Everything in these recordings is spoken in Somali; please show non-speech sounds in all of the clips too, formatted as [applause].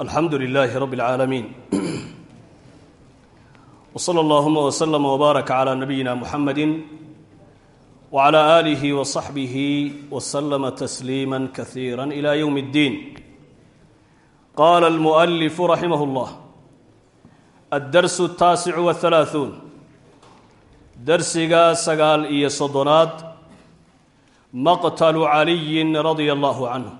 alxamdu lilaahi rabi اlcaalamiin [clears throat] wsala allahuma wslama wbaaraka cala nabiyina muxamadi wcala aalihi wasaxbihi waslama tasliima kasiira ila ywm اddiin qala almualifu raximah اllah addarsu taasicu wahalaaثuun darsiga sagaal iyo soddonaad maqtalu caliyin radia allahu canhu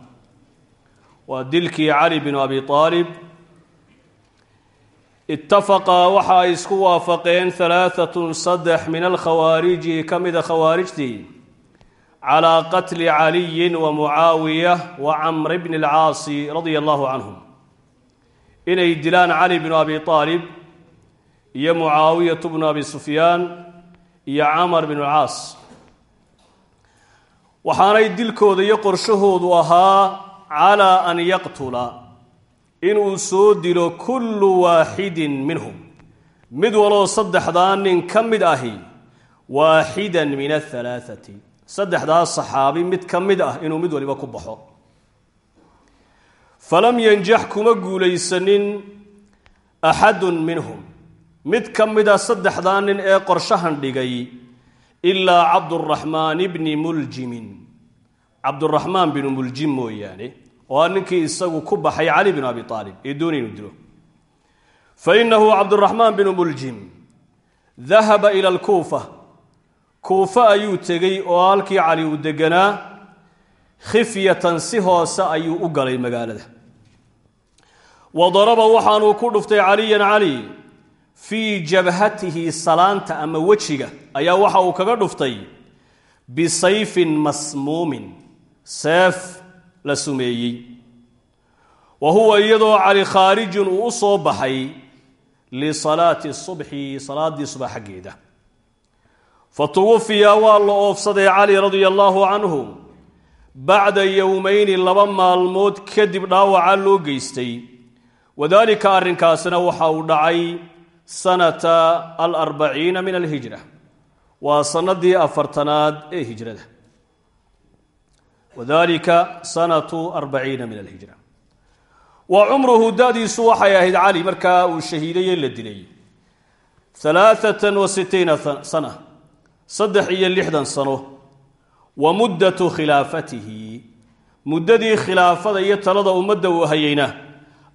waa dilkii cali binu abi aalib itafaqaa waxa ay isku waafaqeen halaaatun saddex min alkhawaariji ka mida khawaarijtii. Calaa qatli caliyin wa mucaawiya wa camr bni alcaasi radia allahu canhum. Inay dilaan cali binu abi aalib iyo mucaawiyatu bnu abi sufyaan iyo camar binu alcaas. Waxaanay dilkooda iyo qorshahoodu ahaa calaa an yaqtula inuu soo dilo kullu waaxidin minhum mid waloo saddexdaa nin ka mid ahi waaxidan min ahalaaati saddexdaas saxaabi mid ka mid ah inuu mid waliba ku baxo falam yanjax kuma guulaysanin axadun minhum mid ka mida saddexdaa nin ee qorshahan dhigay ilaa cabduraxmaan bni muljimin cabduraxmaan binu muljim mooyaane oo ninkii isagu ku baxay cali binu abi aalib ee doonay inuu dilo. Fa innahu cabduraxmaan binu muljim dahaba ila alkuufa. Kuufa ayuu tegey oo halkii cali uu deganaa khifyatan si hoose ayuu u galay magaalada. Wa daraba waxaanuu ku dhuftay caliyan cali fii jabhatihi salaanta ama wejiga. Ayaa waxa uu kaga dhuftay bisayfin masmuumin seef la sumeeyey. Wa huwa iyadoo cali khaarijun uu u soo baxay lisalaati subxi salaaddii subax xaggeeda. Fa tuwafiya waa la oofsaday cali radia allaahu canhu bacda yowmayni laba maalmood kadib dhaawaca loo geystay. Wadaalika arrinkaasina waxa uu dhacay sanata alarbaciina min alhijra. Waa sanadii afartanaad ee hijrada wadalika sanatu arbaciina min alhijra. Wa cumruhu da-diisu waxay ahayd cali markaa uu shahiidaye la dilay. Halaaatan wa sitiina sana saddex iyo lixdan sano. Wa muddatu khilaafatihi. Muddadii khilaafada iyo talada ummadda uu hayeyna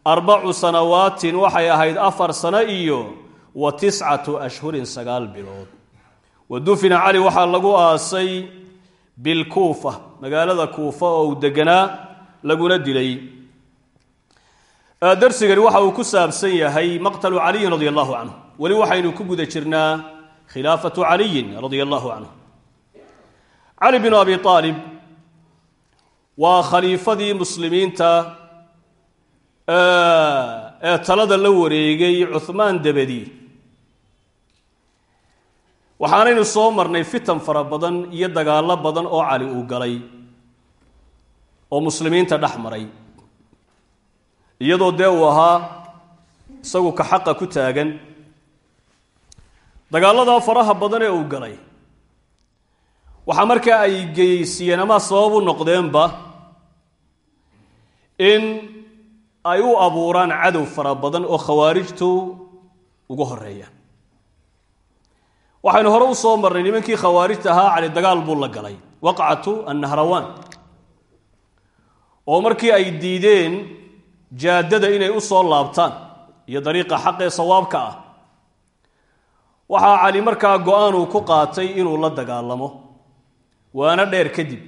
arbacu sanawaatin waxay ahayd afar sano iyo wa tiscatu ashhurin sagaal bilood. Wa dufina cali waxaa lagu aasay bilkuufa magaalada kuufa oo deganaa laguna dilay. Darsigani waxa uu ku saabsan yahay maqtalu caliyin radia allahu canhu weli waxaynu ku guda jirnaa khilaafatu caliyin radia allahu canhu cali binu abi aalib waa khaliifadii muslimiinta ee talada la wareegay cuhmaan dabadi waxaanaynu soo marnay fitan fara badan iyo dagaallo badan oo cali uu galay oo muslimiinta dhex maray. Iyadoo dee uu ahaa isagu ka xaqa ku taagan dagaalladaa faraha badan ee uu galay. Waxaa markaa ay geysiiyeen ama sabab u noqdeenba in ay u abuuraan cadow fara badan oo khawaarijtu ugu horeeyaan waxaynu hore u soo marnay nimankii khawaarijta ahaa cali dagaal buu la galay waqcatu annahrawaan. Oo markii ay diideen jaadada inay u soo laabtaan iyo dariiqa xaqee sawaabka ah waxaa cali markaa go'aan uu ku qaatay inuu la dagaalamo waana dheer kadib.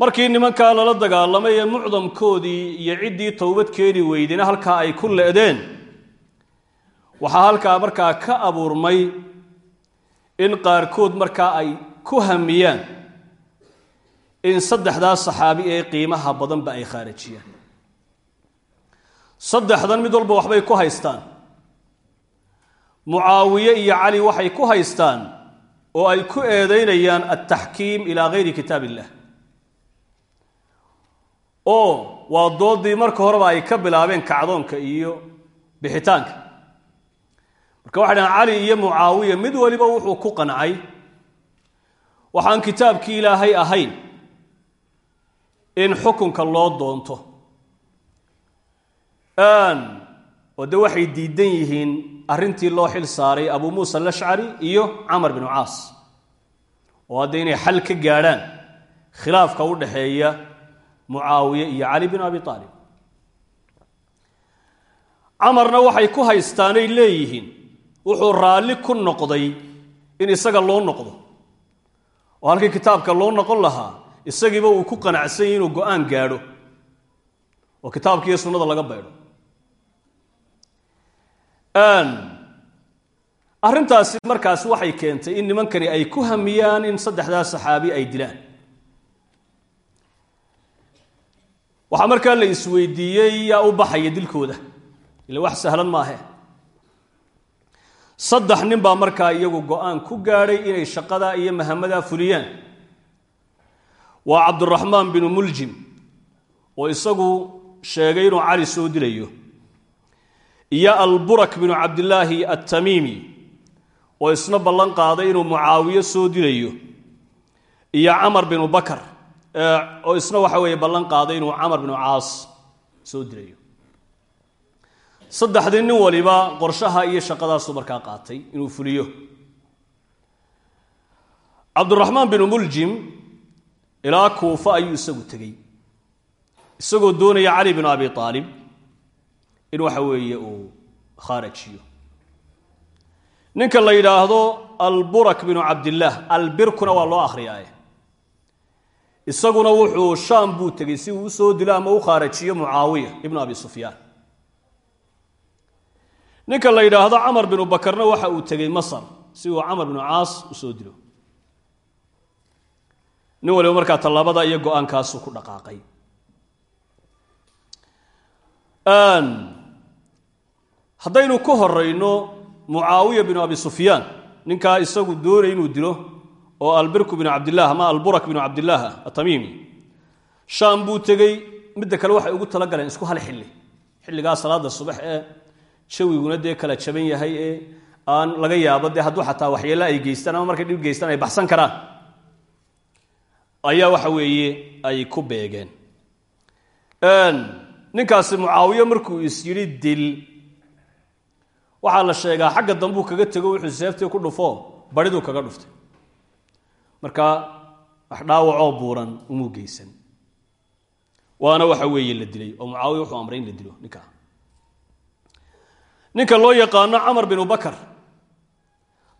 Markii nimankaa lala dagaalamay ee mucdamkoodii iyo ciddii towbad keeni weydena halkaa ay ku le'deen waxaa halkaa markaa ka abuurmay in qaarkood markaa ay ku hamiyaan in saddexdaas saxaabi ee qiimaha badanba ay khaarijiyaan saddexdan mid walba waxbay ku haystaan. Mucaawiye iyo cali waxay ku haystaan oo ay ku eedaynayaan altaxkiim ilaa gayri kitaab illah oo waa doodii marka horeba ay ka bilaabeen kacdoonka iyo bixitaanka marka waxay dhahaan cali iyo mucaawiya mid waliba wuxuu ku qancay waxaan kitaabkii ilaahay ahayn in xukunka loo doonto. Oo de waxay diidan yihiin arrintii loo xil saaray abu muusa alashcari iyo camar binu caas. Oo hadda inay xal ka gaadhaan khilaafka u dhexeeya mucaawiye iyo cali bin abi aalib camarna waxay ku haystaanay leeyihiin wuxuu raalli ku noqday in isaga loo noqdo. Oo halkii kitaabka loo noqon lahaa isagiiba uu ku qanacsanyay inuu go'aan gaadho. Oo kitaabkiiyo sunnada laga baydho arrintaasi markaas waxay keentay in nimankani ay ku hamiyaan in saddexdaa saxaabi ay dilaan. Waxaa markaa la isweydiiyey yaa u baxaya dilkooda. Ila wax sahlan maahe saddex nin baa markaa iyagu go'aan ku gaadhay inay shaqadaa iyo mahamadaa fuliyaan. Waa cabduraxmaan binu muljim oo isagu sheegay inuu cali soo dilayo. Iyo alburak binu cabdillaahi attamiimi oo isna ballan qaaday inuu mucaawiye soo dilayo. Iyo camar binu bakar oo isna waxa weeye ballan qaaday inuu camar binu caas soo dilayo saddexdii nin waliba qorshaha iyo shaqadaasuu markaa qaatay inuu fuliyo. Cabduraxmaan binu muljim ilaa kuufa ayuu isagu tegey isagoo doonaya cali binu abi aalib in waxa weeye uu khaarajiyo ninka la yidhaahdo alburak binu cabdillaah albirkuna waa loo akhriyaaye. Isaguna wuxuu shaam buu tegey si uu u soo dilo ama u khaarajiyo mucaawiya ibnu abi sufyaan ninka la yidhaahdo camar binu bakarna waxa uu tegey masar si uu camar binu caas u soo dilo. Nin waliba markaa tallaabada iyo go'aankaasu ku dhaqaaqay. Haddaynu ku horeyno mucaawiya binu abi sufyaan ninkaa isagu doonay inuu dilo oo albirku binu cabdillaah ama alburak binu cabdillaah atamiimi shaam buu tegey midda kale waxay ugu talagaleen isku hal xilli. Xilligaa salaada subax ee jawiguna dee kala jaban yahay ee aan laga yaabo dee hadduu xataa waxyeelo ay geystaan ama markay dhib geystaan ay baxsan karaan. Ayaa waxa weeye ay ku beegeen. Ninkaasi mucaawiye markuu is yidhi dil waxaa la sheegaa xagga dambuu kaga tego wuxuu seeftii ku dhufo bariduu kaga dhuftay. Marka wax dhaawacoo buuran umuu geysan. Waana waxa weeye la dilay oo mucaawiya wuxuu amray in la dilo ninkaa ninka loo yaqaano camar binu bakar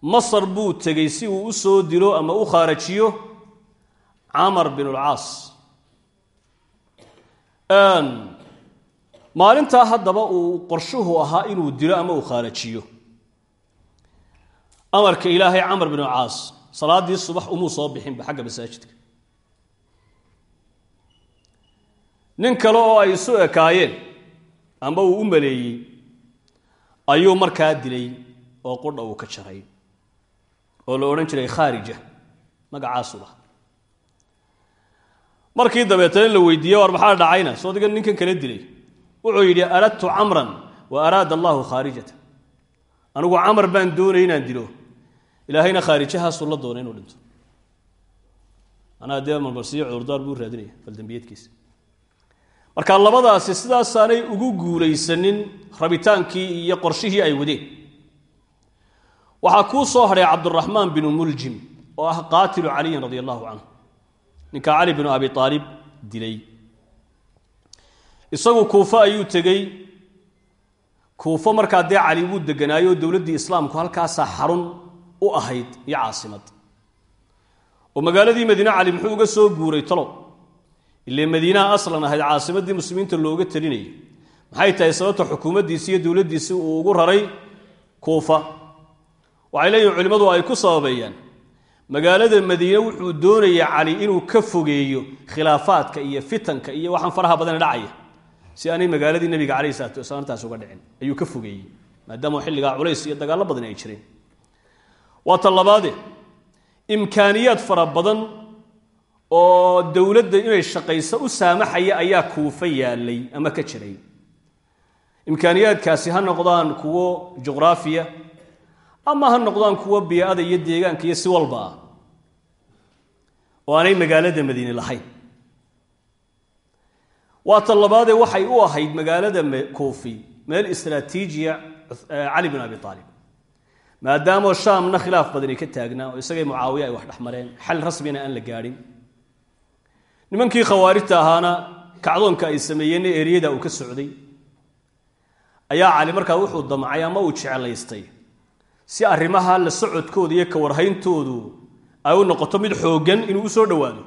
masar buu tegey si uu u soo dilo ama u khaarajiyo camar binu lcaas maalintaa haddaba uu qorshuhu ahaa inuu dilo ama uu khaarajiyo amarka ilaahay camar binu caas salaadii subax umuu soo bixinba xagga masaajidka. Nin kale oo ay isu ekaayeen amba uu u maleeyey ayuu markaa dilay oo qudha uu ka jaray oo la odhan jiray khaarija magacaasu lah markii dabeetana la weydiiyey war maxaa dhacayna? Soo digan ninkan kala dilay. Wuxuu yidhi aradtu camran wa araada allahu khaarijata anigu camar baan doonay inaan dilo. Ilaahayna khaarijahaasuu la doonay inuu dhinto. Manaa dee marmarsiyo cudurdaar buu raadinaya baldambiyeedkiisa marka labadaasi sidaasaanay ugu guulaysanin rabitaankii iyo qorshihii ay wadeen. Waxaa kuu soo hadhay cabduraxmaan binu muljim oo ah qaatilu caliyin radia allahu canhu. Ninka cali binu abi aalib dilay. Isagu kuufo ayuu tegey. Kuufo markaa dee cali wuu deganaayo oo dowladdii islaamku halkaasaa xarun u ahayd iyo caasimad. Oo magaaladii madiine cali muxuu uga soo guuray talow ile madiinaha aslan ahayd caasimaddii muslimiinta looga talinayay maxay tahay sababta xukuumaddiisi iyo dowladdiisi uu ugu raray? Kuufa. Waxay leeyihiin culimmadu ay ku sababeeyaan. Magaalada madiine wuxuu doonaya cali inuu ka fogeeyo khilaafaadka iyo fitanka iyo waxaan faraha badan dhacaya. Si aanay magaaladii nabiga calayhi salatu wasalaam taas uga dhicin ayuu ka fogeeyey maadaama xilligaa culays iyo dagaallo badan ay jireen. Waa ta labaade imkaaniyaad fara badan oo dowladda inay shaqayso u saamaxaya ayaa kuufa yaalay ama ka jiray. Imkaaniyaadkaasi ha noqdaan kuwo juqraafiya ama ha noqdaan kuwo bii'ada iyo deegaanka iyo si walba ah oo aanay magaalada madiine lahayn. Waa ta labaadee waxay u ahayd magaalada kuufi meel istraatiijiya cali bin abi aalib maadaamoo shaamna khilaaf badani ka taagnaa oo isagay mucaawiya ay wax dhexmareen xal rasmina aan la gaadhin nimankii khawaarijta ahaana kacdoonka ay sameeyeenna eriyada uu ka socday ayaa cali markaa wuxuu damcay ama uu jeclaystay. Si arrimaha la socodkooda iyo ka warhayntoodu ay u noqoto mid xooggan inuu u soo dhowaado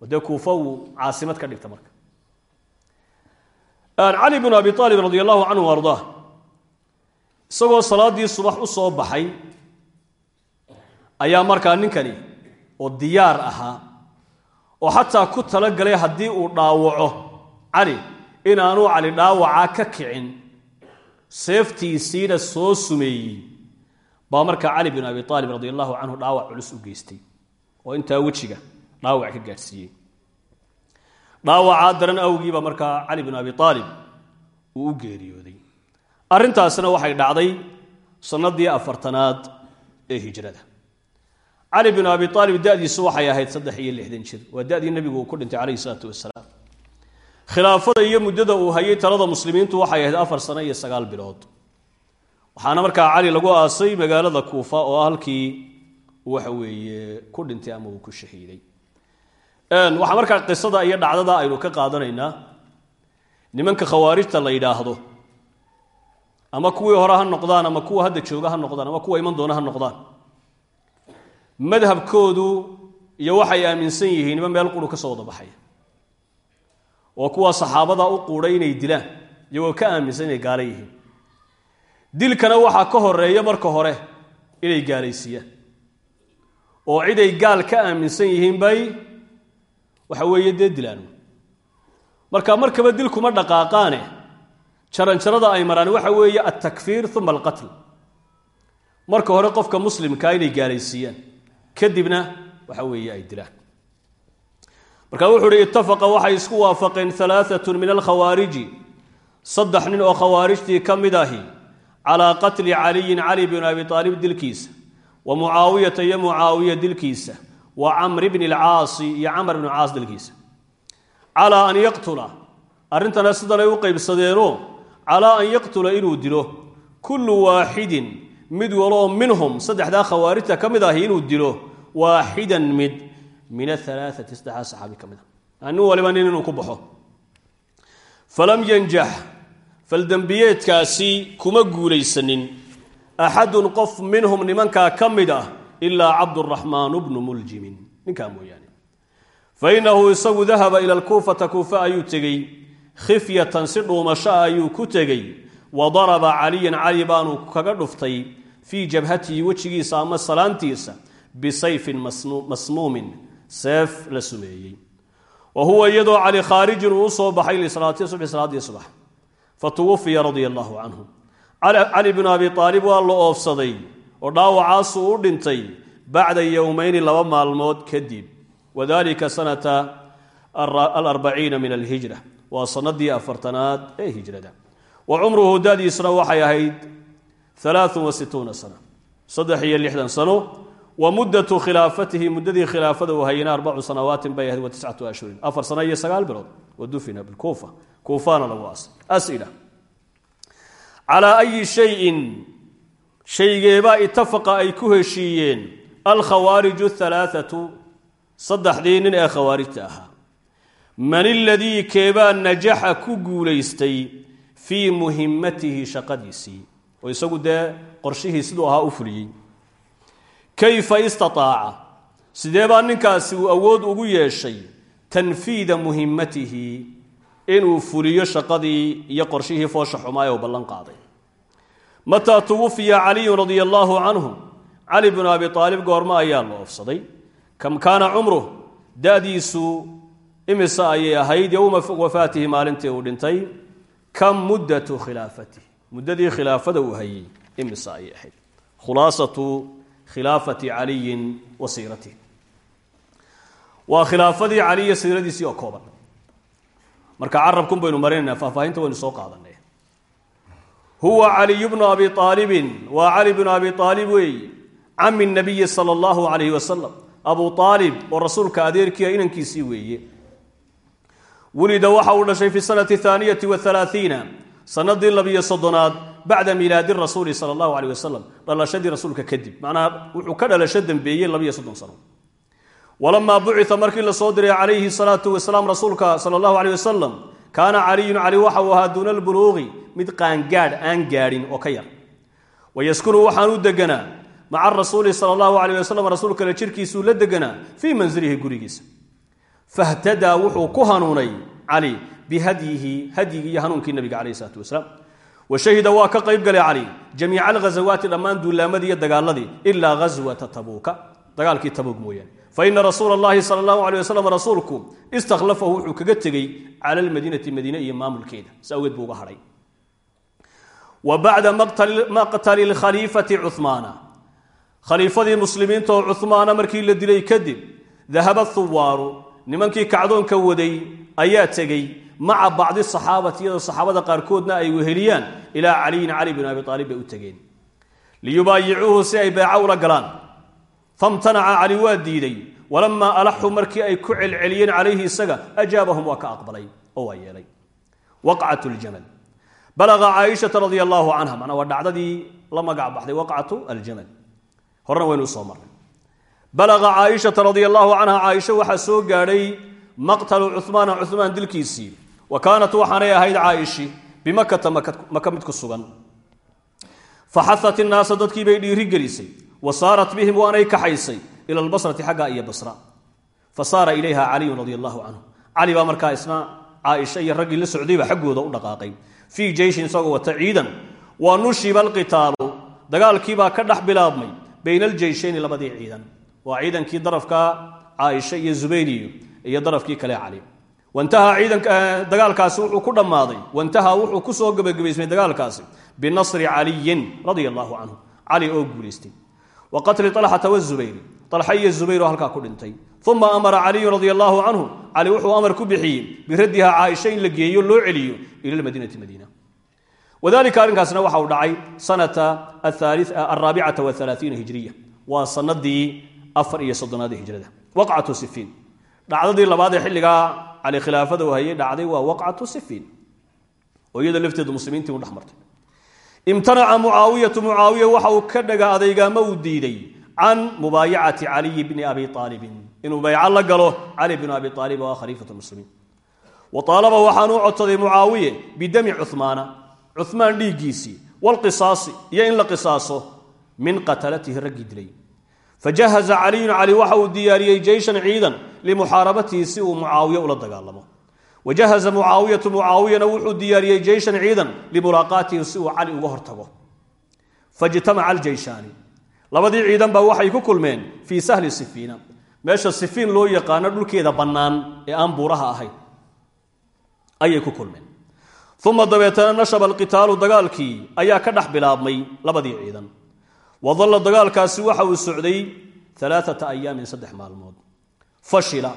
oo dee kuufa uu caasimad ka dhigta marka cali binu abi aalib radi allahu canhu ardaa isagoo salaaddii subax u soo baxay ayaa markaa ninkani oo diyaar ahaa oo xataa ku talagalay haddii uu dhaawaco. Cali inaanu cali dhaawacaa ka kicin. Seeftiisiina soo sumeeyey. Baa markaa cali bin abi aalib radi allahu canhu dhaawac culus u geystay. Oo intaa wejiga dhaawac ka gaadhsiiyey. Dhaawacaa daran awgiiba markaa cali bin abi aalib uu u geeriyooday. Arrintaasna waxay dhacday sannadii afartanaad ee hijrada cali bin abi aalib da'diisu waxay ahayd saddex iyo lixdan jir. Waa da'dii nebigu uu ku dhintay calayhi salaatu wasalaam khilaafada iyo muddada uu hayay talada muslimiintu waxay ahayd afar sano iyo sagaal bilood. Waxaana markaa cali lagu aasay magaalada kuufa oo halkii waxa weeye ku dhintay ama uu ku shahiiday. Waxaa markaa qisada iyo dhacdada aynu ka qaadanaynaa. Nimanka khawaarijta la yidhaahdo ama kuwii hore ha noqdaan ama kuwa hadda jooga ha noqdaan ama kuwa iman doona ha noqdaan madhabkoodu iyo waxay aaminsan yihiin niman meel quru ka soo wada baxaya. Oo kuwa saxaabada u quudhay inay dilaan iyagoo ka aaminsan inay gaala yihiin. Dilkana waxaa ka horreeya marka hore inay gaalaysiiyaan. Oo ciday gaal ka aaminsan yihiin bay waxa weeye dee dilaan. Marka markaba dilkuma dhaqaaqaane jaranjarada ay maraan waxa weeye altakfiir uma alqatl. Marka hore qofka muslimkaa inay gaalaysiiyaan kadibna waxa weeye ay dilaan marka wuxuu uhi ittafaqa waxay isku waafaqeen alaaatun min alkhawaariji. Saddex nin oo khawaarijtii ka mid ahi calaa qatli caliyin cali bin abi aalib dilkiisa wa mucaawiyata iyo mucaawiya dilkiisa wa camri bni alcaasi iyo camr bni caas dilkiisa. Calaa an yaqtula arrintana sidanay u qaybsadeenoo calaa an yaqtula inuu dilo kullu waaxidin mid waloo minhum saddexdaa khawaarijta ka mid ahi inuu dilo waaxidan mid min ahalaaati saddexdaa saxaabi ka mid a nin waliba nin inuu ku baxo. Falam yanjax faldembiyeedkaasi kuma guulaysanin. Axadun qof minhum nimankaa ka mid ah ilaa cabduraxmaanu bnu muljimin. Ninkaa mooyaane. Fa innahu isagu dahaba ila alkuufata kuufa ayuu tegey. Khifyatan si dhuumasho ah ayuu ku tegey wa daraba caliyan cali baanu kaga dhuftay fii jabhatihi wejigiisa ama salaantiisa bisayfin masmuumin seef la sumeeyey wa huwa iyadoo cali khaarijin uu u soo baxay lisalaati subxi salaadii subax fa tuwafiya radia allahu canhu cali binu abi aalib waa la oofsaday oo dhaawacaasuu u dhintay bacda yowmayni laba maalmood kadib wadalika sanata alarbaciina min alhijra waa sanadii afartanaad ee hijrada wa cumruhu dadiisna waxay ahayd alaaun wa situuna sana. Saddex iyo lixdan sano. Wa muddatu khilaafatihi muddadii khilaafada uu hayana arbacu sanawaatin bay ahayd wa tiscatu ashhurin afar sano iyo sagaal bilood. Wa dufina bilkuufa kuufaana lagu aasay as'ila. Calaa ayi shayin shaygeebaa itafaqa ay ku heshiiyeen alkhawaariju halaaatu saddexdii nin ee khawaarijta ahaa. Man keebaa najaxa ku guulaystay fii muhimmatihi shaqadiisii. Oo isagu dee qorshihii siduu ahaa u fuliyey. Kayfa istataaca? Sidee baa ninkaasi uu awood ugu yeeshay tanfiida muhimmatihi inuu fuliyo shaqadii iyo qorshihii foosha xumaay oo ballan qaaday? Mataa tuwafiya caliyun radia allaahu canhu cali binu abi aalib goormo ayaa la oofsaday kam kaana cumruh? Da'diisu imise ayay ahayd yowma wafaatihi maalintii uu dhintay kam muddatu khilaafatihi muddadii khilaafada uu hayey imise ayay ahayd. Khulaasatu khilaafati caliyin wa siiratihi waa khilaafadii cali iyo siiradiisii oo kooban. Marka carabkun baynu marinaynaa faahfaahinta waynu soo qaadanay huwa caliy bnu abi aalibin waa cali bnu abi aalib weeye cami nabiyi sala allahu calayhi wasalam abu aalib oo rasuulka adeerkiia inankiisii weeye wulida waxa uu dhashay fi sanati haaniyati waalaaiina sanadii labiyo soddonaad bacda miilaadi rasuuli sala allahu aleyh wasalam dhalashadii rasuulka kadib. Macnaa wuxuu ka dhalasho dembeeyey labiyo soddon sano. Walamaa bucita markii la soo diray calayhi salaatu wasalaam rasuulka sala allahu aleyh wasalam kaana caliyun cali waxa uu ahaa duuna albuluuqi mid qaangaadh aan gaadhin oo ka yar. Wayaskunu waxaan u deganaa maca rasuuli sala allahu aleyh wasalam jirkiisuu la deganaa fii manzilihi fahtadaa wuxuu ku hanuunay cali bihadyihi hadyigii iyo hanuunkii nabiga caleyh isalaatu wasalaam wa shahida waa ka qayb galay cali jamiica alghazawaati dhammaan duulaamadii iyo dagaaladii ilaa ghaswata tabuuka dagaalkii tabuuk mooyaane faina rasuula allahi sala allahu aleyh wasalam rasuulku istakhlafahu wuxuu kaga tegey cala almadiinati madiine iyo maamulkeeda si awgeed buu uga hadhay wa bacda maqtali lkhaliifati cuhmaana khaliifadii muslimiinta oo thuwaaru nimankii kacdoonka waday ayaa tegey maca bacdi saxaabati iyadoo saxaabada qaarkoodna ay weheliyaan ilaa caliyin cali bin abi aalib bay u tegeen. Liyubaayicuuhu si ay beeco ula galaan. Famtanaca cali waa diiday. Walamaa alaxuu markii ay ku celceliyeen calayhi isaga ajaabahum waa ka aqbalay oo waa yeelay. Waqcatu ljamal balaga caaishata radia allaahu canha macnaa waa dhacdadii la magac baxday waqcatu aljamal. Horena waynu u soo marnay balaga caaishata radia allaahu canha caaisha waxaa soo gaadhay maqtalu cuhmaana cuhmaan dilkiisii wa kaanat waxaanay ahayd caa'ishi bimakata maka mid ku sugan. Faxaat innaasa dadkii bay dhiiri gelisay wa saarat bihim waanay kaxaysay ila albasrati xagga iyo basra. Fa saara ilayha caliyun radia allahu canhu cali baa markaa isna caaisha iyo raggii la socdayba xaggooda u dhaqaaqay. Fii jeyshin isagoo wata ciidan. Wa nushiba alqitaalu dagaalkiibaa ka dhex bilaabmay bayna aljeyshayni labadii ciidan waa ciidankii darafka caaisha iyo zubayriyo iyo darafkii kale cali ciidanka dagaalkaasi wuxuu ku dhammaaday. Wantahaa wuxuu ku soo gebagabaysmay dagaalkaasi binasri caliyin radia allahu canhu cali oo guulaystay wa qatli alxata wazubayri alxa iyo zubayr oo halkaa ku dhintay. Uma amara caliyun radia allahu canhu cali wuxuu amar ku bixiyey biraddiha caaisha in la geeyo loo celiyo ila lmadiinati madiina. Wadalika arrinkaasna dhacay sanata afar iyo soddonaad ee hijrada. Waqcatu sifiin. Dhacdadii labaad ee xilligaa cali khilaafada uu hayay dhacday waa waqcatu sifiin. Oo iyada lafteedu muslimiintii u dhex martay. Imtanaca mucaawiyatu mucaawiya waxa uu ka dhaga adaygaama uu diiday can mubaayacati caliyi bni abi aalibin inuu bayco la galo cali bn abi aalib oo ah khaliifat muslimiin. Wa aalaba waxaanuu codsaday mucaawiye bidami cuhmaana cuhmaan dhiiggiisii walqisaasi iyo in la qisaaso min qatalatihi raggii dilay fajahaza caliyun cali waxa uu diyaariyey jeyshan ciidan limuxaarabatihi si uu mucaawiye ula dagaalamo wajahaza mucaawiyatu mucaawiyana wuxuu diyaariyey jeyshan ciidan limulaaqaatihi si uu cali uga hortago fajtamaca aljeyshaani labadii ciidan baa waxay ku kulmeen fii sahli sifiina meesha sifiin loo yaqaano dhulkeeda bannaan ee aan buuraha ahayn ayay ku kulmeen uma dabeetana dagaalkii ayaa ka dhex bilaabmay wadalla dagaalkaasi waxa uu socday alaaata ayaamin saddex maalmood. Fashila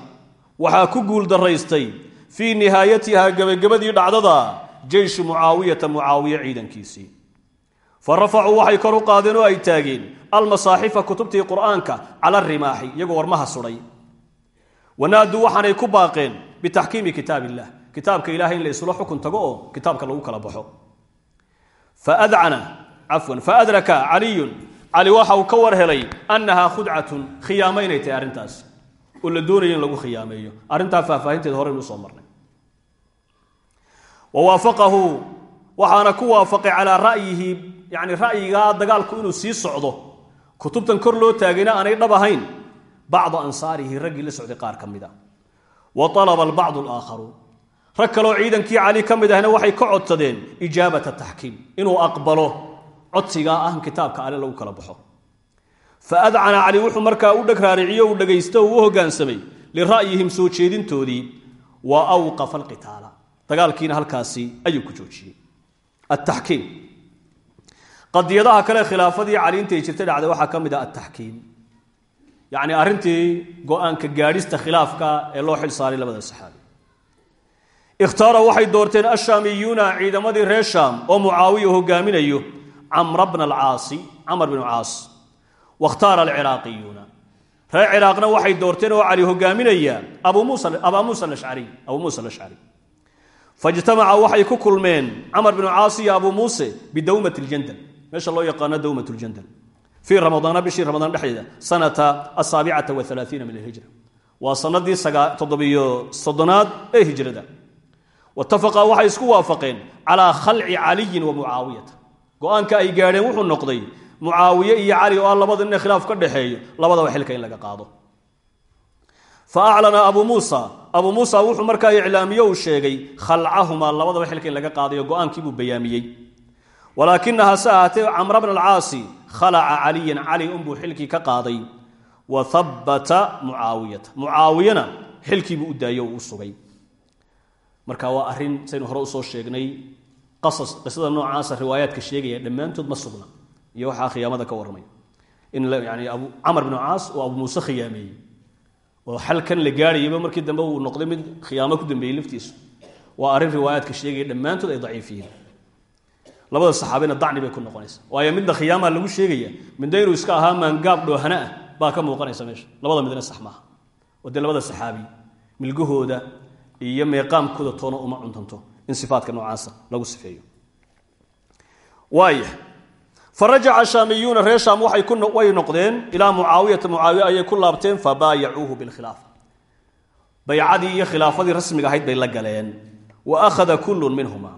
waxaa ku guul daraystay fii nihaayatiha gebagabadii dhacdada jeyshi mucaawiyata mucaawiye ciidankiisii. Fa rafacuu waxay kor u qaadeen oo ay taageen almasaaxifa kutubtii qur'aanka cala rimaaxi iyagoo warmaha sudhay wanaaduu waxaanay ku baaqeen bitaxkiimi kitaab illah kitaabka ilahay in la isula xukun tago oo kitaabka lagu kala baxo. Faadcana cafwan faadraka caliyun cali waxa uu ka war helay annahaa khudcatun khiyaamo inay tahay arrintaas. Oo la doonaya in lagu khiyaameeyo. Arrintaa faahfaahinteeda horeynu u soo marnay. Wa waafaqahu waxaana ku waafaqay calaa ra'yihi yani ra'yigaa dagaalku inuu sii socdo. Kutubtan kor loo taagayna aanay dhab ahayn. Bacdu ansaarihi raggii la socday qaar ka mid a. Wa alaba albacdu alaakharu. Rag kaloo ciidankii cali ka mid ahna waxay ka codsadeen ijaabata taxkiim inuu aqbalo codsigaa ah kitaabka ale lagu kala baxo. Fa adcana cali wuxuu markaa u dheg raariciyo uu dhegaysto uu u hoggaansamay lira'yihim soo jeedintoodii wa awqafa alqitaala. Dagaalkiina halkaasi ayuu ku joojiyey. Ataxkiim qadiyadaha kale khilaafadii cali intay jirtay dhacday waxaa ka mid ah ataxkiim yacni arrintii go'aanka khilaafka ee loo xil saaray labada saxaabi. Ikhtaara waxay doorteen ashaamiyuuna ciidamadii reer shaam oo mucaawiya hogaaminayo camra bna alcaasi camar bnu caas wakhtaara alciraaqiyuuna reer ciraaqna waxay doorteen oo cali hogaaminaya abaa muusa alashcari faijtamaca waxay ku kulmeen camar binu caasi iyo abuu muuse bidawmat ljandal meesha loo yaqaano dawmat ljandal fii ramadaana bishii ramadaan dhexdeeda sanata asaabicata waalaaiina min alhijra. Waa sanadii toddobiyo soddonaad ee hijrada. Waitafaqa waxay isku waafaqeen calaa khalci caliyin wa mucaawiyata go'aanka ay gaadheen wuxuu noqday mucaawiye iyo cali oo aan labada nin khilaaf ka dhexeeyo labadaba xilka in laga qaado. Fa aclana abuu muusa. Abuu muusa wuxuu markaa iclaamiye uu sheegay khalcahumaa labadaba xilka in laga qaadayo go'aankiibuu bayaamiyey. Walaakinaha se ahaatee camra bna alcaasi khalaca caliyan cali unbuu xilkii ka qaaday. Wa habbata mucaawiyata. Mucaawiyana xilkiibuu u daayo u sugay. Marka waa arrin saynu hore u soo sheegnay qisada noocaasa riwaayaadka sheegaya dhammaantood ma sugna. Iyo waxaa khiyaamada ka warramay. In yani camar binu caas oo abu muuse khiyaameeyey. Oo xalkan la gaadhayaba markii dambe uu noqday mid khiyaamo ku dambeeyey laftiisu. Waa arrin riwaayaadka sheegaya dhammaantood ay daciif yihiin labada saxaabina dacni bay ku noqonaysa waayo midna khiyaamaa lagu sheegaya midna inuu iska ahaa maangaab dhoohana ah baa ka muuqanaysa meesha. Labada midna sax maaha. Oo dee labada saxaabi milgahooda iyo meeqaamkooda toona uma cuntanto in sifaadka noocaasa lagu sifeeyo. Waaya farajaca shaamiyuuna reer shaam way noqdeen ilaa mucaawiyata mucaawiya ayay ku laabteen fabaayacuuhu bilkhilaafa. Baycadii iyo khilaafadii rasmiga ahayd bay la galeen. Wa akhada kullun minhuma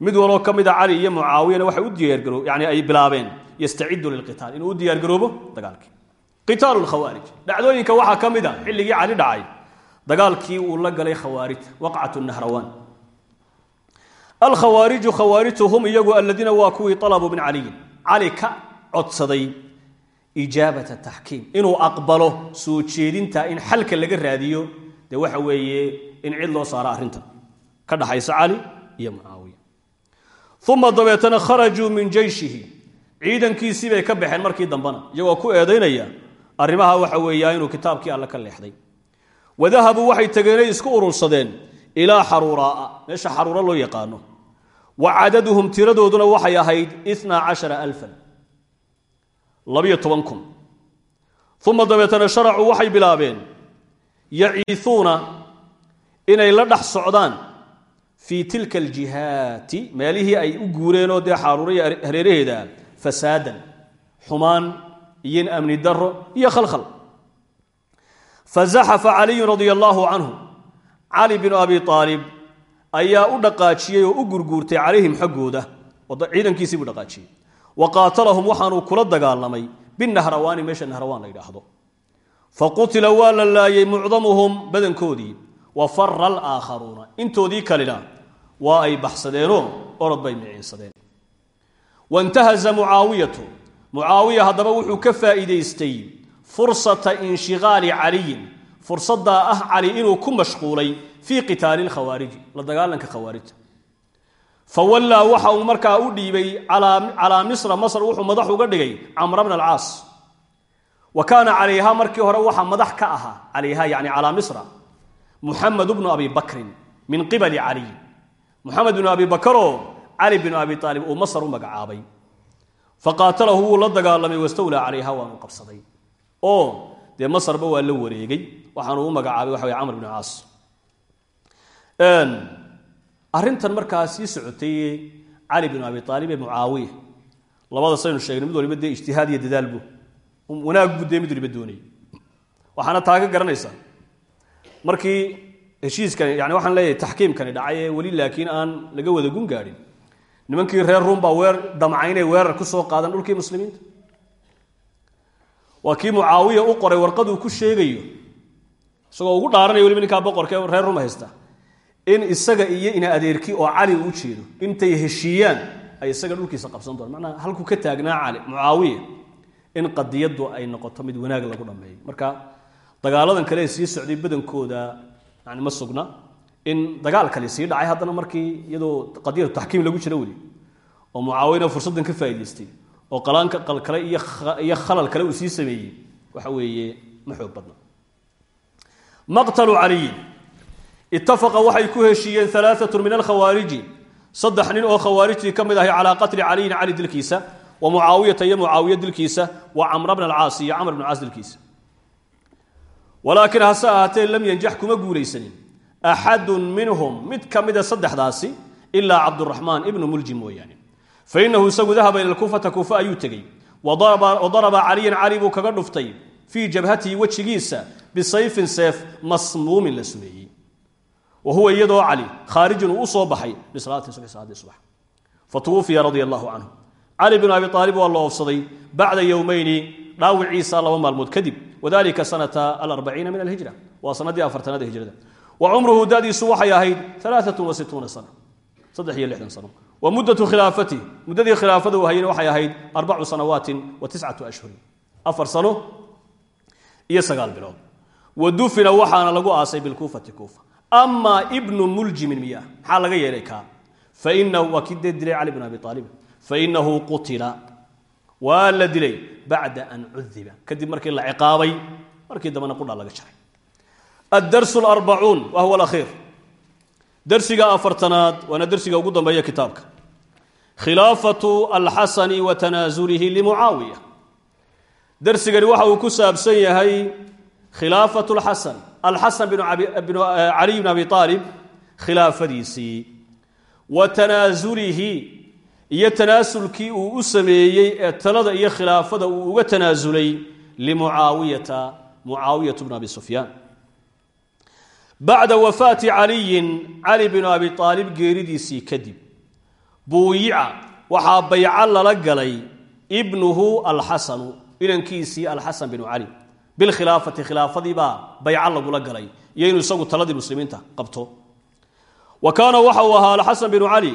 mid waloo ka mida cali iyo mucaawiyana waxay u diyaargaro yani ay bilaabeen yastacidu lilqitaal. Inuu u diyaargaroobo dagaalkii. Qitaalu lkhawaarij dhacdooyinka waxaa ka mid a xilligii dhacay dagaalkii uu la galay khawaarijta waqcatu nahrawaan alkhawaariju khawaarijtu hum iyagu aladiina waa kuwii alabuu min caliyin cali ka codsaday ijaabata taxkiim inuu aqbalo soo jeedinta in xalka laga raadiyo. Dee waxa weeye in cid loo saaro arrintan ka dhaxaysa cali iyo mucaawiya uma dabeetana kharajuu min jeyshihi ciidankiisii bay ka baxeen markii dambena. Iyagoo ku eedaynaya arrimaha waxa weeyaa inuu kitaabkii alle ka leexday. Wadahabuu waxay tegeenay isku urursadeen ilaa xaruuraaa meesha xaruuro loo yaqaano. Wa cadaduhum tiradooduna waxay ahayd inaa cashara alfan labiyo toban kun. Uma dabeetana sharacuu waxay bilaabeen yaciisuuna inay la dhex socdaan fii tilka aljihaati meelihii ay u guureenoo dee xaaruuraya hareeraheeda fasaadan xumaan iyo amni daro iyo khalkhal. Fazaxafa caliyun radia allaahu canhu cali binu abi aalib ayaa u dhaqaajiyey oo u gurguurtay calayhim xaggooda. Ciidankiisii buu dhaqaajiyey. Wa qaatalahum waxaanuu kula dagaalamay binahrawaani meesha nahrawaan la yidhaahdo. Fa qutila waa la laayey mucdamuhum badankoodii. Wa fara alaakharuuna intoodii kalena waa ay baxsadeenoo orod bay miciinsadeen waintahaza mucaawiyatu mucaawiya haddaba wuxuu ka faa'iidaystay fursata inshiqaali caliyin fursaddaa ah cali inuu ku mashquulay fii qitaali lkhawaariji la dagaalanka khawaarijta fa wallaa waxa uu markaa u dhiibay calaa misra masr wuxuu madax uga dhigay camra bna alcaas wa kaana calayha markii hore waxaa madax ka ahaa calayha yani calaa misra muxamed bnu abi bakrin min qibali caliy muxamed bnu abi bakaroo cali binu abi aalib uu masr u magacaabay. Faqaatalahu wuu la dagaalamay wastawlaa calayha waanu qabsaday. Oo dee masrba waa la wareegay? Waxaanu u magacaabay waxa wey camr bnu caas. Arrintan markaa socotay cali binu abi aalib ee mucaawiya. Labada saynu sheegnay mid waliba dee ijtihaad iyo dadaal bu wanaag buu dee mid waliba doonayay waxaana taaga garanaysaa markii heshiiskani yani waxaan leeyahay taxkiimkani dhacay ee weli laakiin aan laga wada gun gaadhin nimankii reer ruum baa weer damca inay weerar ku soo qaadaan dhulkii muslimiinta waa kii mucaawiya u qoray warqaduu ku sheegayo isagoo ugu dhaaranaya weliba ninkaa boqorkee reer rum haysta in isaga iyo ina adeerkii oo cali u jeedo intay heshiiyaan ay isaga dhulkiisa qabsan doon. Manaa halkuu ka taagnaa cali mucaawiya in qadiyaddu ay noqoto mid wanaag lagu dhammeeyo marka dagaaladan kale sii socday badankooda yani ma sugna in dagaal kale sii dhacay haddana markii iyadoo qadiyatu taxkiim lagu jiro weli oo mucaawiyana fursaddan ka faa'idaystay oo qalaanka qalkale iyo khalal kale uu sii sameeyey waxa weeye ma badna. Maqtalu caliyin ittafaqa waxay ku heshiiyeen alaaatu min alkhawaariji. Saddex nin oo khawaarijtii ka mid ahay calaa qatli caliyin cali dilkiisa wa mucaawiyata iyo mucaawiya dilkiisa wa camra bna alcaas iyo camr bna caas dilkiisa. Walaakiin hase ahaatee lam yanjax kuma guulaysanin. Axadun minhum mid ka mida saddexdaasi ilaa cabduraxmaan ibnu muljim mooyaane fa inahu isagu dahaba ila lkuufata kuufa ayuu tegey wa daraba caliyan cali buu kaga dhuftay fii jabhatihi wejigiisa bisayfin seef masmuumin la sumeeyey wa huwa iyadoo cali khaarijin uu u soo baxay lisalaati salaadii subax fatuwufiya radia allahu canhu cali binu abi aalib waa la oofsaday bacda yowmayni dhaawiciisa laba maalmood kadib wadalika sanata alarbaciina min alhijra waa sanadii afartanaad ee hijrada wa cumruhu dadiisu waxay ahayd wa muddatu khilaafatihi muddadii khilaafada uu hayana waxay ahayd arbacu sanawaatin wa tiscatu ashhurin. Afar sano iyo sagaal bilood. Wa dufina waxaana lagu aasay bilkuufati kuufa. Amaa ibnu muljimin miya maxaa laga yeelay kaa? Fainahu waa kii dee dilay cali bn abi aalib fainahu qutila. Waa la dilay bacda an cudiba. Kadib markii la ciqaabay markii dambena qudha laga jaray. Addarsu larbacuun wa huwa alakhiir darsiga afartanaad waana darsiga ugu dambeeya kitaabka. Khilaafatu alxasani wa tanaasulihi limucaawiya darsigani waxa uu ku saabsan yahay khilaafatu lxasan alxasan caliy bn abi aalib khilaafadiisii wa tanaasulihi iyo tanaasulkii uu u sameeyey ee talada iyo khilaafada uu uga tanaasulay limucaawiyata mucaawiyat bn abi sufyaan bacda wafaati caliyin cali binu abi aalib geeridiisii kadib. Buuyica waxaa bayco lala galay ibnuhu alxasanu inankiisii alxasan binu cali. Bilkhilaafati khilaafadiibaa bayco lagula galay iyo inuu isagu taladii muslimiinta qabto. Wa kaana waxa uu ahaa alxasan binu cali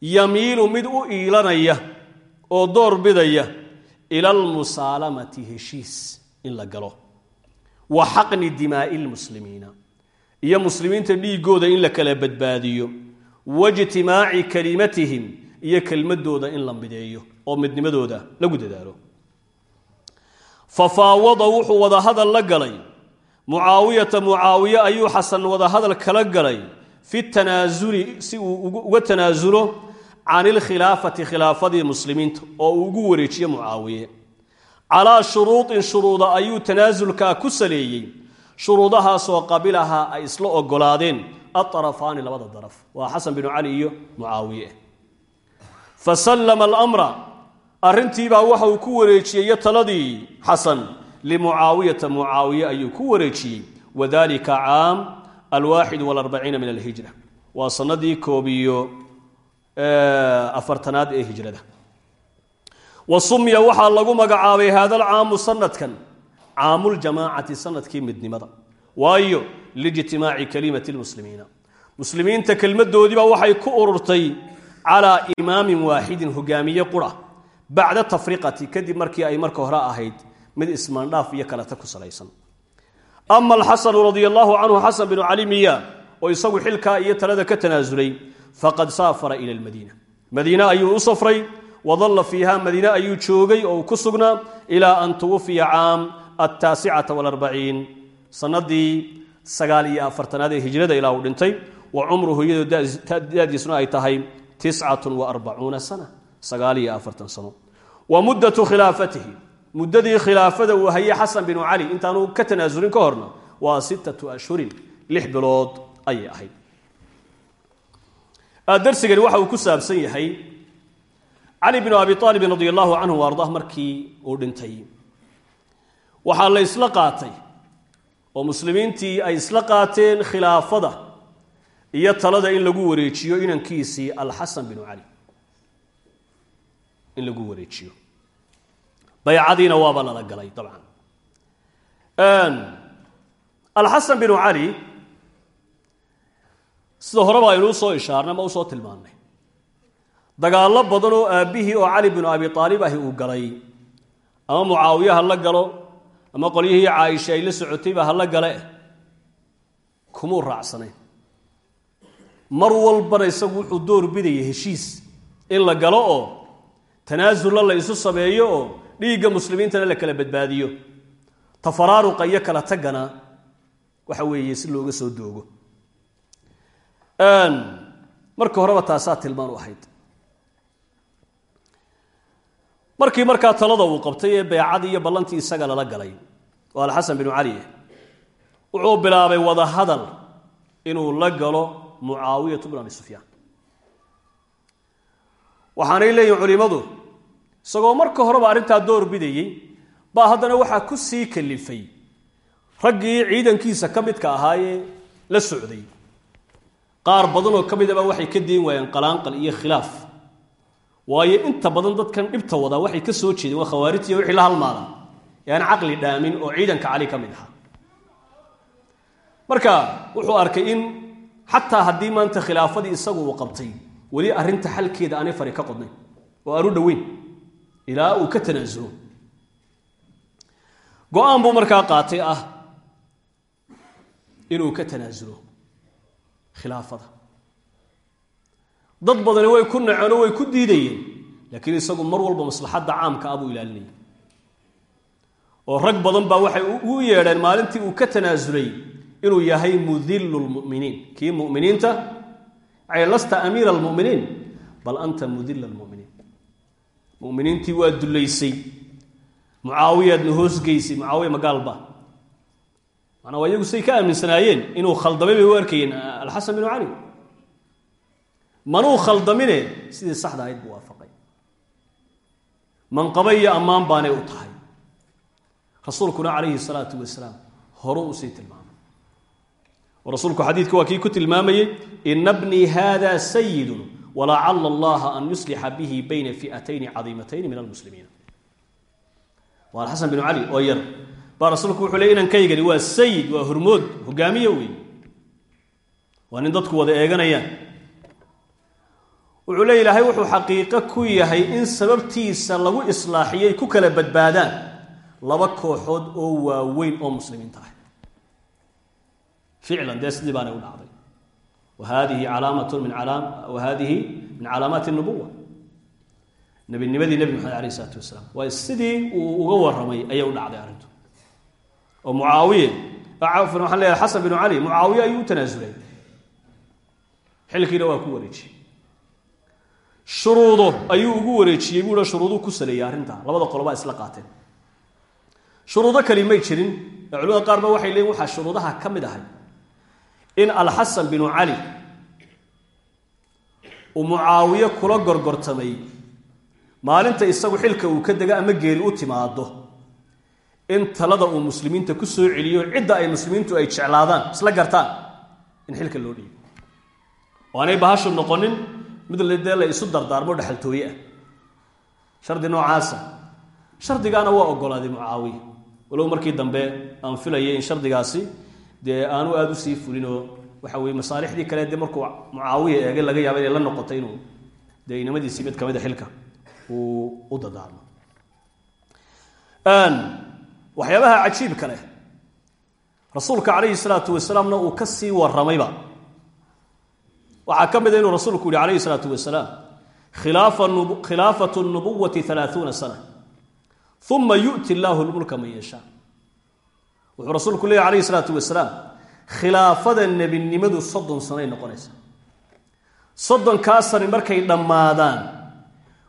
yamiilu mid u iilanaya oo door bidaya ila almusaalamati heshiis in la galo wa xaqni dimaa'i lmuslimiina. Iyo muslimiinta dhiigooda in la kala badbaadiyo. Waijtimaaci kalimatihim iyo kelmadooda in la mideeyo oo midnimadooda lagu dadaalo. Fafaawada wuxuu wadahadal la galay. Mucaawiyata mucaawiye ayuu xasan wadahadal kala galay fi tanaasuli si uu uga tanaasulo can ilkhilaafati khilaafadii muslimiinta oo uu ugu wareejiyo mucaawiye calaa shuruudin shuruuda ayuu tanaasulkaa ku saleeyey. Shuruudahaasoo qabilaha ay isla ogolaadeen aarafaani labada daraf waa xasan binu cali iyo mucaawiye. Fasallama alamra arrintiibaa waxa uu ku wareejiyey taladii xasan limucaawiyata mucaawiye ayuu ku wareejiyey. Wadalika caam alwaaxid walarbaciina min alhijra. Waa sanadii koob iyo afartanaad ee hijrada wa sumiya waxaa lagu magacaabay haada alcaamu sanadkan caamuljamaacati sannadkii midnimada. Waayo liijtimaaci kalimati lmuslimiina muslimiinta kelmadoodiiba waxay ku ururtay calaa imaamin waaxidin hogaamiye qura. Bacda tafriqati kadib markii ay marka hore ahayd mid ismaandhaaf iyo kaleta ku salaysan. Ama alxasanu radia allahu canhu xasan binu cali miya oo isagu xilkaa iyo talada ka tanaasulay faqad saafara ila lmadiina madiine ayuu u safray wadalla fiiha madiine ayuu joogay oo uu ku sugnaa ilaa an tuwafiya caam ataasicata walarbaciin. Sanadii sagaal iyo afartanaad ee hijrada ilaa uu dhintay wa cumruhu iyadoo dadiisuna ay tahay tiscatun wa arbacuuna sana sagaal iyo afartan sano. Wa muddatu khilaafatihi muddadii khilaafada uu hayay xasan binu cali intaanu ka tanaasulin ka horna waa sittatu ashhurin lix bilood ayay ahayd cali binu abi aalibin radi allahu canhu markii uu dhintay. Waxaa la isla qaatay oo muslimiintii ay isla qaateen khilaafada iyo talada in lagu wareejiyo inankiisii alxasan binu cali in lagu wareejiyo. Baycadiina waaba lala galay dabcan. Alxasan binu cali sida horeba aynu u soo ishaarnay ama u soo tilmaannay dagaallo badan oo aabbihii oo cali binu abi aalib ahi uu galay. Ama mucaawiye ha la galo ama qolyihii caaisha ay la socotayba ha la gale kumuu raacsanayn mar walbana isagu wuxuu door bidaya heshiis. In la galo oo tanaasulla la isu sameeyo oo dhiigga muslimiintana la kala badbaadiyo. Tafaraaruqa iyo kala tagana waxa weeye si looga soo doogo. Marka horeba taasaa tilmaan u ahayd markii markaa talada uu qabtay ee beecadii iyo ballantii isaga lala galay oo alxasan binu cali wuxuu bilaabay wada hadal inuu la galo mucaawiyatu bn abi sufyaan. Waxaanay leeyihiin culimmadu isagoo marka horeba arrintaa door bidayey baa haddana waxaa ku sii kalifay raggii ciidankiisa ka midka ahaayee la socday. Qaar badanoo ka midaba waxay ka deen waayeen qalaanqal iyo khilaaf waayo inta badan dadkan dhibta wadaa waxay ka soo jeedeen waa khawaarijtiiyo wixii la halmaada. Ee aan caqli dhaamin oo ciidanka cali ka mid ahaa. Marka wuxuu arkay in xataa haddii maanta khilaafadii isagu uu qabtay weli arrinta xalkeeda aanay fari ka qodnayn oo aanu dhoweyn ilaa uu ka tanaasulo. Go'aan buu markaa qaatay ah inuu ka tanaasulo khilaafada dad badani way ku naceen oo way ku diidayeen. Laakiin isagu mar walba maslaxadda caamka ah buu ilaalinayay. Oo rag badan baa waxay ugu yeedheen maalintii uu ka tanaasulay inuu yahay mudilu lmuminiin kii muminiinta? Ay lasta amiira almuminiin bal anta mudila lmuminiin muminiintii waa dullaysay. Mucaawiyaadna hoosgeysay mucaawiya magaalba manaa waa iyagu say ka aaminsanaayeen inuu khaldamay bay u arkayeen alxasan binu cali manuu khaldamine sidii saxda ahayd buu waafaqay. Manqaba iyo ammaan baanay u tahay. Rasuulkuna calayhi salaatu wasalaam hore u sii tilmaamay. Oo rasuulku xadiidka waa kii ku tilmaamayey ina bnii hada sayidun walacala allaha an yuslixa bihi bayna fi'atayni cadiimatayni min almuslimiina. Waa alxasan binu cali oo yar baa rasuulku wuxuu ley inankaygani waa sayid waa hormood hogaamiye wey waa nin dadku wada eeganayaan wuxuu le ilaahay wuxuu xaqiiqo ku yahay in sababtiisa lagu islaaxiyay ku kala badbaadaan laba kooxood oo waaweyn oo muslimiinta ah ficlan dee sidii baanay u dhacday. Wa hadihi calaamatun min wa hadihi min calaamaati nubuwa nebinimadii nebi maxamed alayh isalaatu wasalaam. Waa sidii uu uga warramay ayay u dhacday arrintu. Oo mucaawiye waxaan leeyahay xasan binu cali mucaawiye ayuu u tanaasulay shuruudo ayuu ugu wareejiyey buuha shuruuduu ku saleeyey arrintaa labada qolobaa isla qaateen. Shuruudo kali may jirin ee culimada qaar ba waxay leeyiin waxaa shuruudaha ka mid ahay. In alxasan binu cali uu mucaawiye kula gorgortamay maalinta isagu xilka uu ka dega ama geeri u timaado in talada uu muslimiinta ku soo celiyo cidda ay muslimiintu ay jeclaadaan isla gartaan in xilka loo dhiibo oo bahashu noqonin mid dee la isu dardaarmo dhexaltooye ah. Shardi noocaasa. Shardigaana waa ogolaaday mucaawiya. Walow markii dambe aan filayay in shardigaasi dee aanu aada u sii fulinoo waxa weye masaalixdii kale dee markuu mucaawiya eegay laga yaaba inay la noqotay inuu dee inamadiisii mid ka mid a xilka uu u dadaarmo waxyaabaha cajiibka leh. Rasuulka calayhi salaatu wasalaamna uu ka sii warramayba waxaa ka mid a inuu rasuulku yihi calayhi salaatu wasalaam khilaafatu nubuwati alaaثuuna sana uma yu'ti illaahu lmulka man yashaa. Wuxuu rasuulku leeyahy alayhi salaatu wasalaam khilaafada nebinimadu soddon sanoay noqonaysa. Soddonkaa sani markay dhammaadaan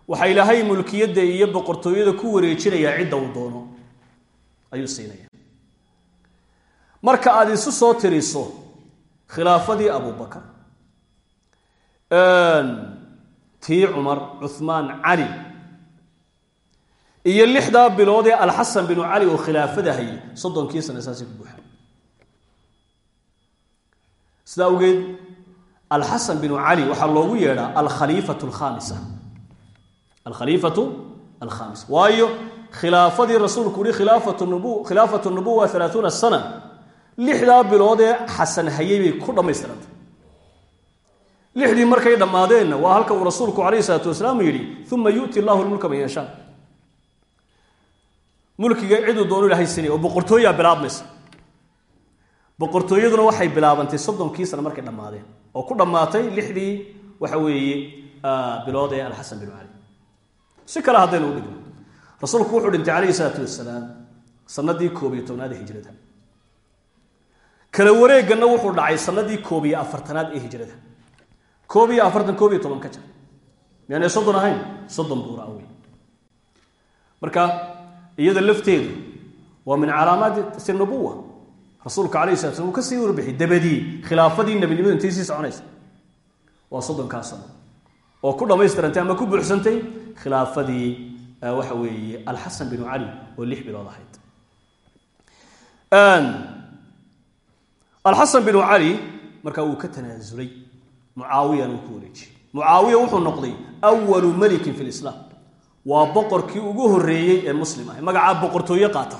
waxaa ilaahay mulkiyadda iyo boqortooyada ku wareejinayaa cidda uu doono. Ayuu siinaya marka aada isu soo tiriso khilaafadii abubakar tii cumar cuhmaan cali iyo lixdaa bilood ee alxasan binu cali oo khilaafada hayay soddonkii sane saasay ku buuxaan sidaa awgeed alxasan binu cali waxaa loogu yeedhaa alkhaliifatu alkhamisa alkhaliifatu alkhamis waayo khilaafadii rasuulku yihi khilaafatu nubu khilaafatu nubuwa alaauuna sana lixdaa bilood ee xasan hayay bay ku dhammaystirantay lixdii markay dhammaadeenna waa halka uu rasuulku calayhi salaatu wasalaam yidhi uma yu'ti allahu lmulka man yashaa. Mulkiga ciduu doonu ilahay sinay oo boqortooyaa bilaabmaysa. Boqortooyaduna waxay bilaabantay soddonkii sano markay dhammaadeen. Oo ku dhammaatay lixdii waxa weeye bilood ee alxasan binu cali. Si kale haddaynu u dhigno. Rasuulku wuxuu dhintay calayhi salaatu wasalaam sanadii koob iyo tobnaad ee hijrada. Kala wareeganna wuxuu dhacay sanadii koob iyo afartanaad ee hijrada koob iyo afartan koob toban ka jar miyaanay soddon ahayn soddon buura wey marka iyada lafteedu waa min calaamaati nubuwa rasuulka calayhi sala slam uu ka sii warbixiyey dabadii khilaafadii nebinimadu intay sii soconaysa. Waa soddonkaa sano oo ku dhammaystirantay ama ku buuxsantay khilaafadii waxa weeye alxasan binu cali oo lix bilood ahayd. Alxasan binu cali markaa wuu ka tanaasulay mucaawiyana ku wareejiyey. Mucaawiya wuxuu noqday awalu melikin fi lislaam waa boqorkii ugu horreeyey ee muslim ah. Magacaa boqortooye qaata.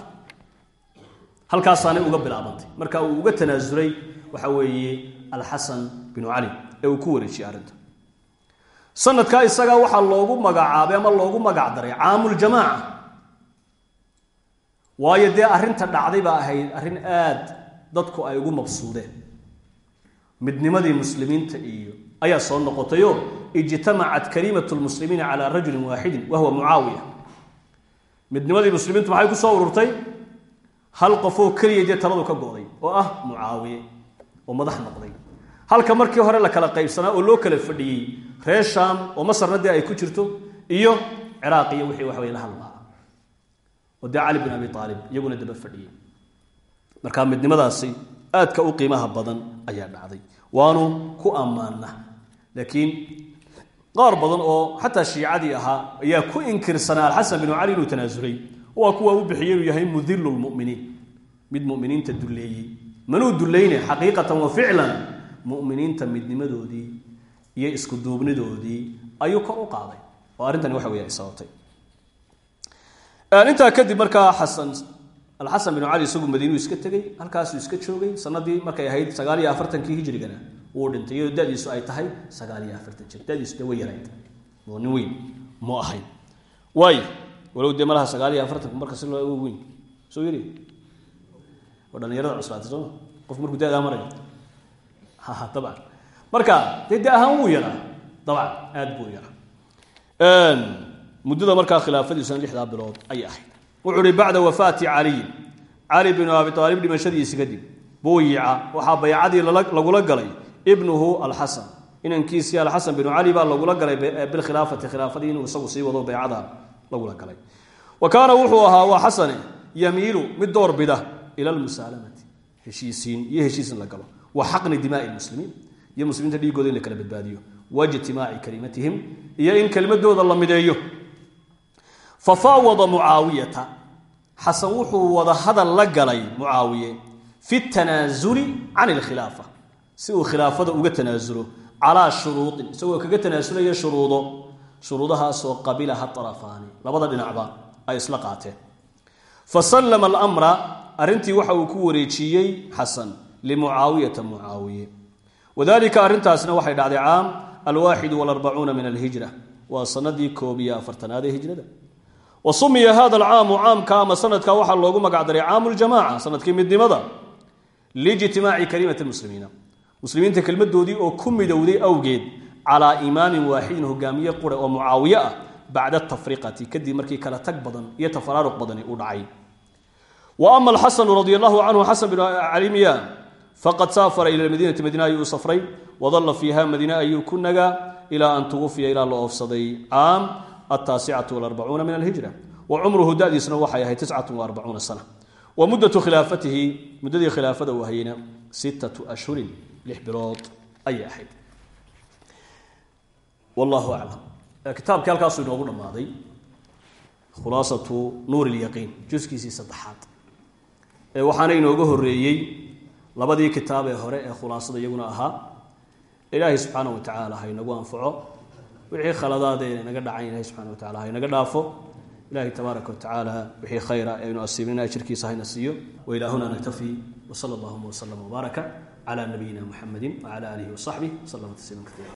Halkaasaanay uga bilaabantay. Marka uu uga tanaasulay waxa weeye alxasan binu cali ee uu ku wareejiyey arrinta. Sanadkaa isagaa waxaa loogu magacaabay ama loogu magac daray caamuljamaaca waayo dee arrinta dhacday baa ahayd arrin aad dadku ay ugu mabsuudeen midnimadii muslimiinta iyo ayaa soo noqotayo ijtamacat kalimatu lmuslimiina calaa rajulin waaxidin wa huwa mucaawiya. Midnimadii muslimiintu maxay ku soo ururtay? Hal qofoo keliya dee taladu ka go'day oo ah mucaawiye oo madax noqday halka markii hore la kala qaybsanaa oo loo kala fadhiyey reer shaam oo masarna dee ay ku jirto iyo ciraaq iyo wixii wey la halmaa oo dee cali bin abi aalib iyaguna daba fadhiyey. Marka midnimadaasi aadka u qiimaha badan ayaa dhacday. Waanu ku ammaana laakiin qaar badan oo xataa shiicadii ahaa ayaa ku inkirsanaa alxasan binu cali inuu tanaasulay. Waa kuwa u bixiyey inuu yahay mudilu lmuminiin mid muminiinta duleeyey manuu dulayne xaqiiqatan wa ficlan muminiinta midnimadoodii iyo isku duubnidoodii ayuu kor u qaaday. Oo arrintani waxa wey ay sababtay. Intaa kadib markaa xasan alxasan binu cali isagu madiinuu iska tegey halkaasuu iska joogay. Sanadii markay ahayd sagaal iyo afartankii hijrigana wuu dhintay. Iyadoo dadiisu ay tahay sagaal iyo afartan jir. Dadiisu way yarayd. Oo nin weyn. Mu ahayn waay walow dee malaha sagaal iyo afartanku weyn. Soo yiri. Waa dhalinyarada cuslaatay qof markuu dadaa marayo. Ha dabcan. Marka dee de ahaan wuu yaraa. Dabcan aad buu yaraa. Muddada markaa khilaafadiisuna lixdaa bilood ayay ahayd wuxuu uhi bacda wafaati caliyin cali binu abi aalib dhimashadiisi kadib buuyica waxaa baycadii lagula galay ibnuhu alxasan. Inankiisii alxasan binu cali baa lagula galay bilkhilaafati khilaafadii inuu isagu sii wado baycada lagula galay. Wa kaana wuxuu ahaa waa xasane yamiilu mid door bida ila lmusaalamati heshiisiin iyo heshiisin la galo. Wa xaqni dimaai muslimiin iyo muslimiinta dhiigooda in la kala badbaadiyo. Waijtimaaci kalimatihim iyo in kelimadooda la mideeyo. Fafaawada mucaawiyata xasan wuxuu wada hadal la galay mucaawiye fi tanaasuli can ilkhilaafa. Si uu khilaafada uga tanaasulo calaa shuruudin isagoo kaga tanaasulaya shuruudo shuruudahaasoo qabilaha arafaani labada dhinacba ay isla qaateen. Fasallama alamra arrintii waxa uu ku wareejiyey xasan limucaawiyata mucaawiye. Wadalika arrintaasna waxay dhacday caam alwaaxidu walarbacuuna min alhijra. Waa sanadii koob iyo afartanaad hijrada wa sumiya hada alcaamu caamka ama sanadka waxaa loogu magac daray caamu ljamaca sannadkii midnimada liijtimaaci kalimati muslimiina muslimiinta kelmadoodii oo ku midowday awgeed calaa imaamin waaxidin hogaamiye qure oo mucaawiye ah bacda tafriqati kadib markii kala tag badan iyo tafaraaruq badani u dhacay. Wa ama alxasanu radi allahu canhu xasan binu calimiya faqad saafara ila madiinati madiina ayuu u safray wadalla fiiha madiine ayuu ku nagaa ilaa ataasicatu walarbacuuna min alhijra wa cumruhu dadiisna waxay ahayd tiscatu waarbacuuna sana wa muddatu khilaafatihi muddadii khilaafada uu hayeyna sittatu ashhurin lix bilood ayay ahayd wallahu aclam kitaabkii halkaasuu inoogu dhammaaday khulaasatu nuur ilyaqiin juskiisii saddexaad waxaana inooga horreeyey labadii kitaab ee hore ee khulaasada iyaguna ahaa ilaahay subxaana wa tacaala ha inagu anfaco wixii khaladaadee naga dhacan ilahay subxana wa tacala ha inaga dhaafo. Ilahay tabaaraka wa tacaala wixii khayra aynu asiibnina ajirkiisa hayna siiyo. Wailahuna naktafi wsala allahuma wslama wbaaraka cla nabiyina muxamedi wcala alihi wasaxbih wslama tasliima kaiira